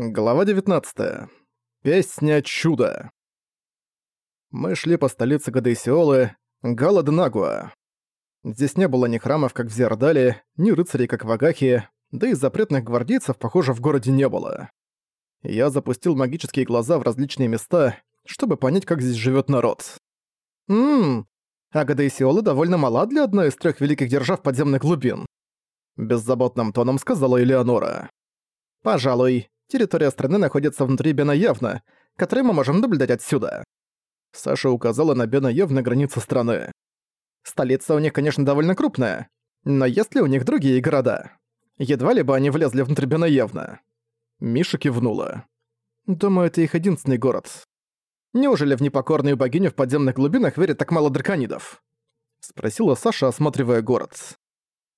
Глава 19. Песня чуда. Мы шли по столице Гадейсиолы, Галаднагуа. Здесь не было ни храмов, как в Зердале, ни рыцарей, как в Агахе, да и запретных гвардейцев, похоже, в городе не было. Я запустил магические глаза в различные места, чтобы понять, как здесь живет народ. «Ммм, а Гадейсиола довольно мала для одной из трех великих держав подземных глубин», беззаботным тоном сказала Элеонора. «Пожалуй, Территория страны находится внутри Бенаевна, который мы можем наблюдать отсюда. Саша указала на Бенаев на границе страны. Столица у них, конечно, довольно крупная, но есть ли у них другие города? Едва ли бы они влезли внутрь Бенаевна. Миша кивнула. Думаю, это их единственный город. Неужели в непокорную богиню в подземных глубинах верит так мало драконидов? Спросила Саша, осматривая город.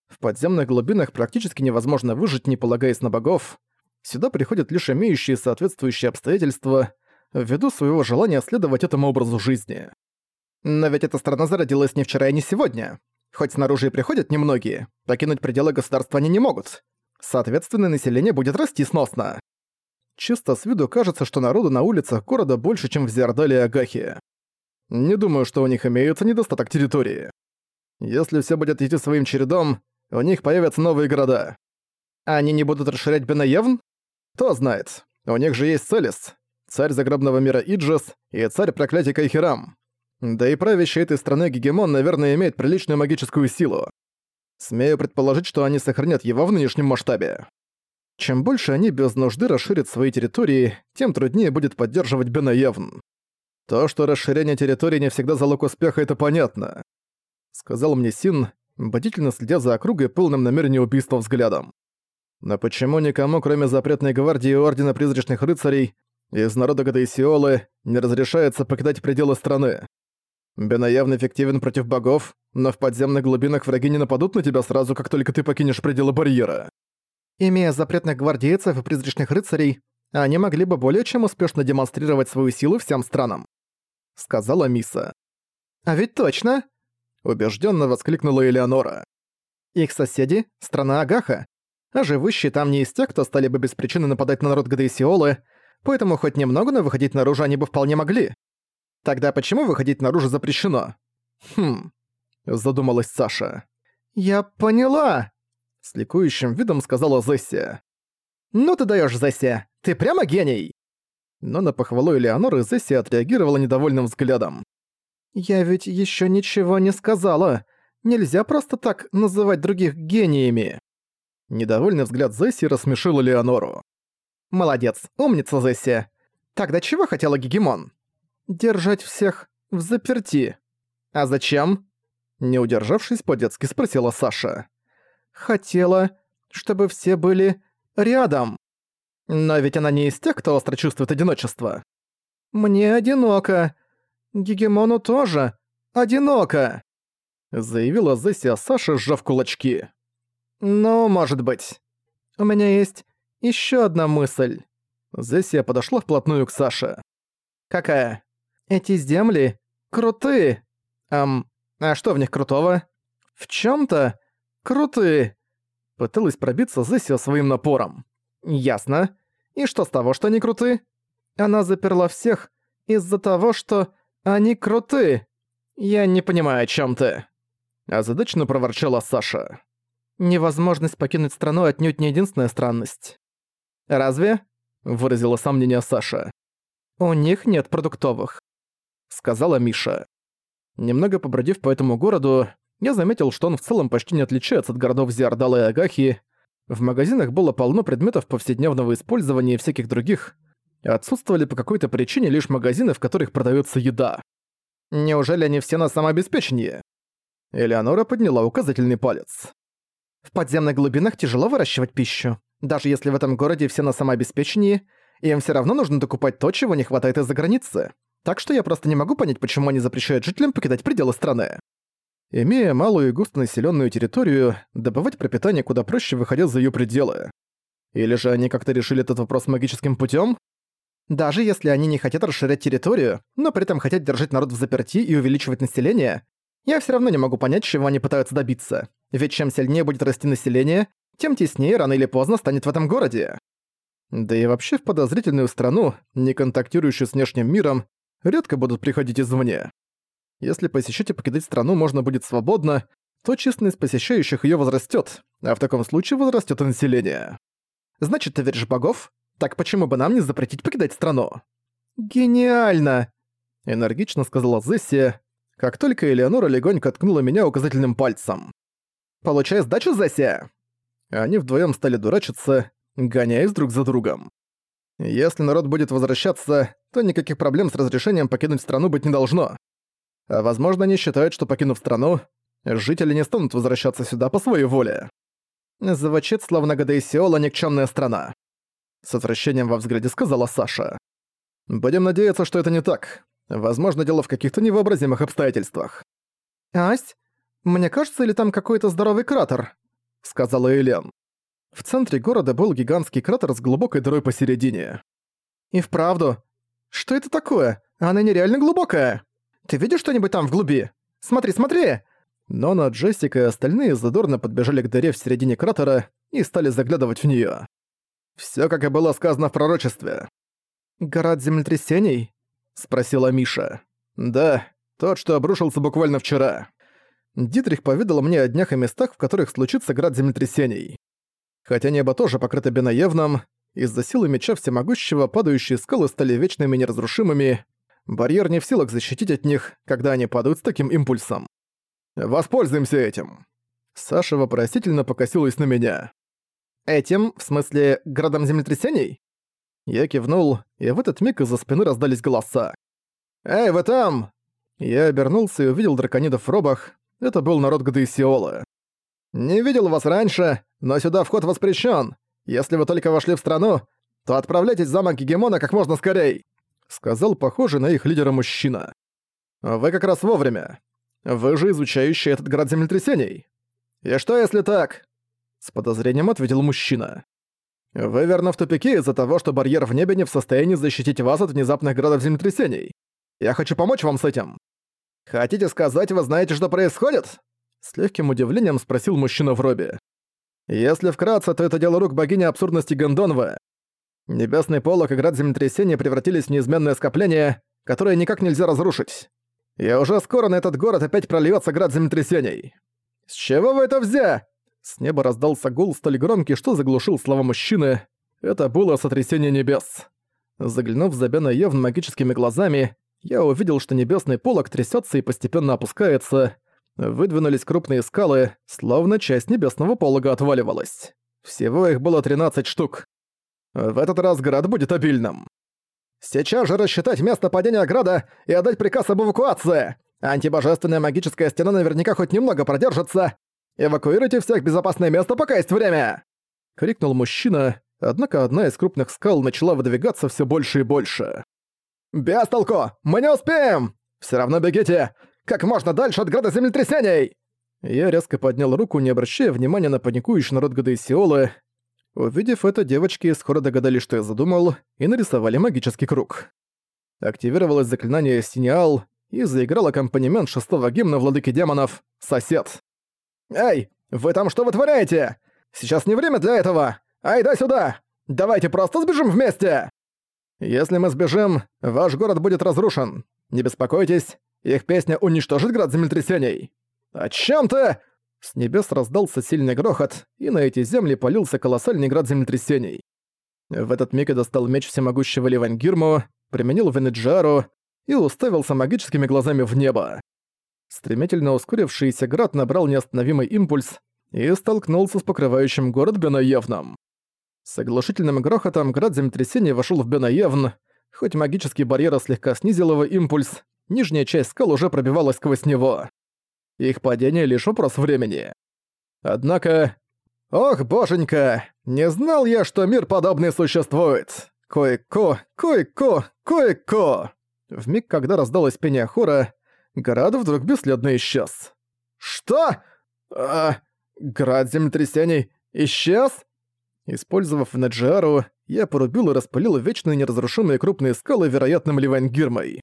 В подземных глубинах практически невозможно выжить, не полагаясь на богов, Сюда приходят лишь имеющие соответствующие обстоятельства, ввиду своего желания следовать этому образу жизни. Но ведь эта страна зародилась не вчера и не сегодня. Хоть снаружи и приходят немногие, покинуть пределы государства они не могут. Соответственно, население будет расти сносно. Чисто с виду кажется, что народу на улицах города больше, чем в Зиардале и Агахе. Не думаю, что у них имеется недостаток территории. Если все будет идти своим чередом, у них появятся новые города. Они не будут расширять Бенаевн? Кто знает, у них же есть Целис, царь загробного мира Иджис и царь проклятия Кайхерам. Да и правящий этой страны Гегемон, наверное, имеет приличную магическую силу. Смею предположить, что они сохранят его в нынешнем масштабе. Чем больше они без нужды расширят свои территории, тем труднее будет поддерживать Бенаевн. То, что расширение территории не всегда залог успеха, это понятно. Сказал мне Син, бдительно следя за округой полным намерения убийства взглядом. Но почему никому, кроме запретной гвардии и Ордена Призрачных Рыцарей, из народа Гадаисиолы, не разрешается покидать пределы страны? Бена явно эффективен против богов, но в подземных глубинах враги не нападут на тебя сразу, как только ты покинешь пределы барьера. Имея запретных гвардейцев и призрачных рыцарей, они могли бы более чем успешно демонстрировать свою силу всем странам», — сказала Миса. «А ведь точно!» — убежденно воскликнула Элеонора. «Их соседи — страна Агаха, а живущие там не из тех, кто стали бы без причины нападать на народ Гадейсиолы, поэтому хоть немного, но выходить наружу они бы вполне могли. Тогда почему выходить наружу запрещено? Хм, задумалась Саша. Я поняла, с ликующим видом сказала Зессия. Ну ты даешь, Зессия, ты прямо гений. Но на похвалу Элеоноры Зессия отреагировала недовольным взглядом. «Я ведь еще ничего не сказала. Нельзя просто так называть других гениями». Недовольный взгляд Зесси рассмешил Леонору. «Молодец, умница, Зесси. Тогда чего хотела Гегемон?» «Держать всех в заперти». «А зачем?» Не удержавшись, по-детски спросила Саша. «Хотела, чтобы все были рядом. Но ведь она не из тех, кто остро чувствует одиночество». «Мне одиноко. Гегемону тоже одиноко», заявила Зесси, Саша, сжав кулачки. «Ну, может быть. У меня есть еще одна мысль». Зессия подошла вплотную к Саше. «Какая? Эти земли крутые. Эм, а что в них крутого? В чем то крутые». Пыталась пробиться Зессия своим напором. «Ясно. И что с того, что они крутые?» Она заперла всех из-за того, что они крутые. Я не понимаю, о чем ты. Озадачно проворчала Саша. Невозможность покинуть страну отнюдь не единственная странность. «Разве?» – выразила сомнение Саша. «У них нет продуктовых», – сказала Миша. Немного побродив по этому городу, я заметил, что он в целом почти не отличается от городов Зиардала и Агахи. В магазинах было полно предметов повседневного использования и всяких других. Отсутствовали по какой-то причине лишь магазины, в которых продается еда. Неужели они все на самообеспечении? Элеонора подняла указательный палец. В подземных глубинах тяжело выращивать пищу. Даже если в этом городе все на самообеспечении, им все равно нужно докупать то, чего не хватает из-за границы. Так что я просто не могу понять, почему они запрещают жителям покидать пределы страны. Имея малую и густонаселенную территорию, добывать пропитание куда проще, выходя за ее пределы. Или же они как-то решили этот вопрос магическим путем? Даже если они не хотят расширять территорию, но при этом хотят держать народ в заперти и увеличивать население, я все равно не могу понять, чего они пытаются добиться. Ведь чем сильнее будет расти население, тем теснее рано или поздно станет в этом городе. Да и вообще в подозрительную страну, не контактирующую с внешним миром, редко будут приходить извне. Если посещать и покидать страну можно будет свободно, то численность посещающих её возрастёт, а в таком случае возрастёт и население. Значит, ты веришь богов? Так почему бы нам не запретить покидать страну? Гениально! Энергично сказала Зессия, как только Элеонора легонько ткнула меня указательным пальцем. «Получай сдачу, Зессия!» Они вдвоем стали дурачиться, гоняясь друг за другом. Если народ будет возвращаться, то никаких проблем с разрешением покинуть страну быть не должно. А возможно, они считают, что покинув страну, жители не станут возвращаться сюда по своей воле. Звучит, словно Гадаисиола никчемная страна. С отвращением во взгляде сказала Саша. Будем надеяться, что это не так. Возможно, дело в каких-то невообразимых обстоятельствах. «Ась, мне кажется, или там какой-то здоровый кратер?» — сказала Элен. В центре города был гигантский кратер с глубокой дырой посередине. «И вправду. Что это такое? Она нереально глубокая!» Ты видишь что-нибудь там в глуби? Смотри, смотри!» Нона, Джессика и остальные задорно подбежали к дыре в середине кратера и стали заглядывать в неё. Всё, как и было сказано в пророчестве. «Город землетрясений?» — спросила Миша. «Да, тот, что обрушился буквально вчера». Дитрих поведал мне о днях и местах, в которых случится град землетрясений. Хотя небо тоже покрыто бенаевным, из-за силы меча всемогущего падающие скалы стали вечными неразрушимыми, Барьер не в силах защитить от них, когда они падают с таким импульсом. Воспользуемся этим. Саша вопросительно покосилась на меня. Этим, в смысле, градом землетрясений? Я кивнул, и в этот миг из-за спины раздались голоса. «Эй, вы там!» Я обернулся и увидел драконидов в робах. Это был народ Гадаисиола. «Не видел вас раньше, но сюда вход воспрещен. Если вы только вошли в страну, то отправляйтесь в замок Гегемона как можно скорей сказал похожий на их лидера мужчина. «Вы как раз вовремя. Вы же изучающий этот град землетрясений. И что если так?» С подозрением ответил мужчина. «Вы верно в тупике из-за того, что барьер в небе не в состоянии защитить вас от внезапных градов землетрясений. Я хочу помочь вам с этим. Хотите сказать, вы знаете, что происходит?» С легким удивлением спросил мужчина в робе. «Если вкратце, то это дело рук богини абсурдности Гондонова. Небесный полок и град землетрясения превратились в неизменное скопление, которое никак нельзя разрушить. И уже скоро на этот город опять прольется град землетрясений. «С чего вы это взя?» С неба раздался гул столь громкий, что заглушил слова мужчины. Это было сотрясение небес. Заглянув за Бена Евн магическими глазами, я увидел, что небесный полог трясется и постепенно опускается. Выдвинулись крупные скалы, словно часть небесного полога отваливалась. Всего их было 13 штук. В этот раз град будет обильным. Сейчас же рассчитать место падения града и отдать приказ об эвакуации. Антибожественная магическая стена наверняка хоть немного продержится. Эвакуируйте всех в безопасное место, пока есть время!» Крикнул мужчина, однако одна из крупных скал начала выдвигаться все больше и больше. «Без толку! Мы не успеем! Все равно бегите! Как можно дальше от града землетрясений!» Я резко поднял руку, не обращая внимания на паникующий народ Гадаисиолы, Увидев это, девочки скоро догадались, что я задумал, и нарисовали магический круг. Активировалось заклинание «Синеал» и заиграл аккомпанемент шестого гимна владыки демонов «Сосед». «Эй, вы там что вытворяете? Сейчас не время для этого! Ай, да сюда! Давайте просто сбежим вместе!» «Если мы сбежим, ваш город будет разрушен. Не беспокойтесь, их песня уничтожит град землетрясений». «О чем ты?» С небес раздался сильный грохот, и на эти земли полился колоссальный град землетрясений. В этот миг я достал меч всемогущего Ливангирму, применил Венеджару и уставился магическими глазами в небо. Стремительно ускорившийся град набрал неостановимый импульс и столкнулся с покрывающим город Бенаевном. С оглушительным грохотом град землетрясения вошел в Бенаевн, хоть магический барьер слегка снизил его импульс, нижняя часть скал уже пробивалась сквозь него. Их падение лишь вопрос времени. Однако... Ох, боженька! Не знал я, что мир подобный существует! Кое-ко, кое-ко, кое-ко! В миг, когда раздалось пение хора, град вдруг бесследно исчез. «Что? А, град землетрясений исчез?» Использовав Наджиару, я порубил и распылил вечные неразрушимые крупные скалы вероятным Ливангирмой.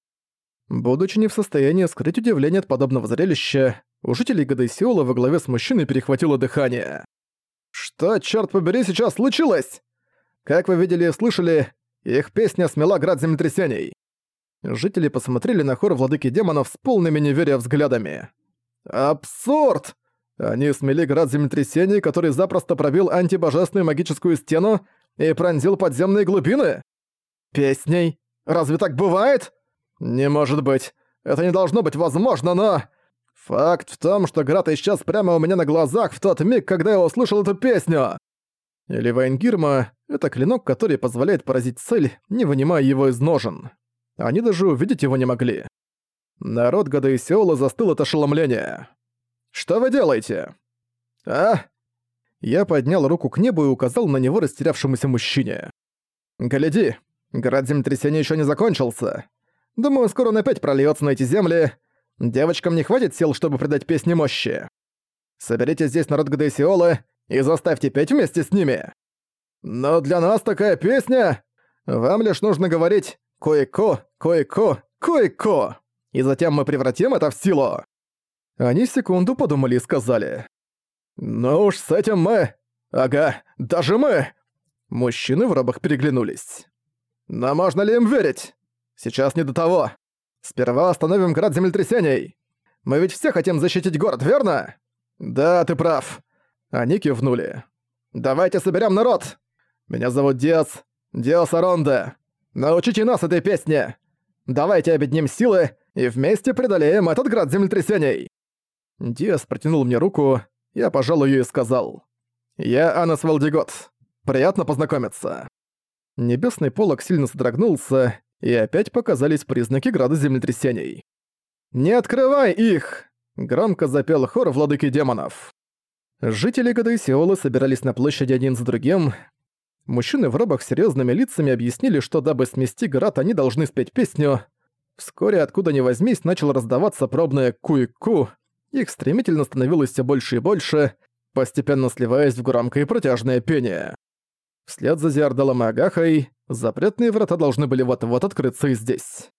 Будучи не в состоянии скрыть удивление от подобного зрелища, у жителей Гадайсиола во главе с мужчиной перехватило дыхание. «Что, черт побери, сейчас случилось?» Как вы видели и слышали, их песня смела град землетрясений. Жители посмотрели на хор владыки демонов с полными неверия взглядами. Абсурд! Они смели град землетрясений, который запросто пробил антибожественную магическую стену и пронзил подземные глубины? Песней? Разве так бывает? Не может быть. Это не должно быть возможно, но... Факт в том, что град исчез прямо у меня на глазах в тот миг, когда я услышал эту песню. Или Вайнгирма — это клинок, который позволяет поразить цель, не вынимая его из ножен. Они даже увидеть его не могли. Народ Сеула застыл от ошеломления. «Что вы делаете?» «А?» Я поднял руку к небу и указал на него растерявшемуся мужчине. «Гляди, град землетрясения еще не закончился. Думаю, скоро он опять прольется на эти земли. Девочкам не хватит сил, чтобы придать песне мощи. Соберите здесь народ Гадесиолы и заставьте петь вместе с ними. Но для нас такая песня... Вам лишь нужно говорить «кое-ко, кое-ко, кое-ко», и затем мы превратим это в силу. Они секунду подумали и сказали. «Ну уж с этим мы... Ага, даже мы...» Мужчины в робах переглянулись. «Но можно ли им верить? Сейчас не до того. Сперва остановим град землетрясений. Мы ведь все хотим защитить город, верно? Да, ты прав. Они кивнули. Давайте соберем народ. Меня зовут Диас, Диас Аронда. Научите нас этой песне. Давайте объединим силы и вместе преодолеем этот град землетрясений. Диас протянул мне руку, я пожал её и сказал. «Я Анас Валдигот. Приятно познакомиться». Небесный полог сильно содрогнулся, и опять показались признаки града землетрясений. «Не открывай их!» — громко запел хор владыки демонов. Жители Сеола собирались на площади один за другим. Мужчины в робах с серьёзными лицами объяснили, что дабы смести град, они должны спеть песню. Вскоре, откуда ни возьмись, начал раздаваться пробное «ку-ку». Их стремительно становилось все больше и больше, постепенно сливаясь в громкое и протяжное пение. Вслед за Зиардалом и Агахой запретные врата должны были вот-вот открыться и здесь.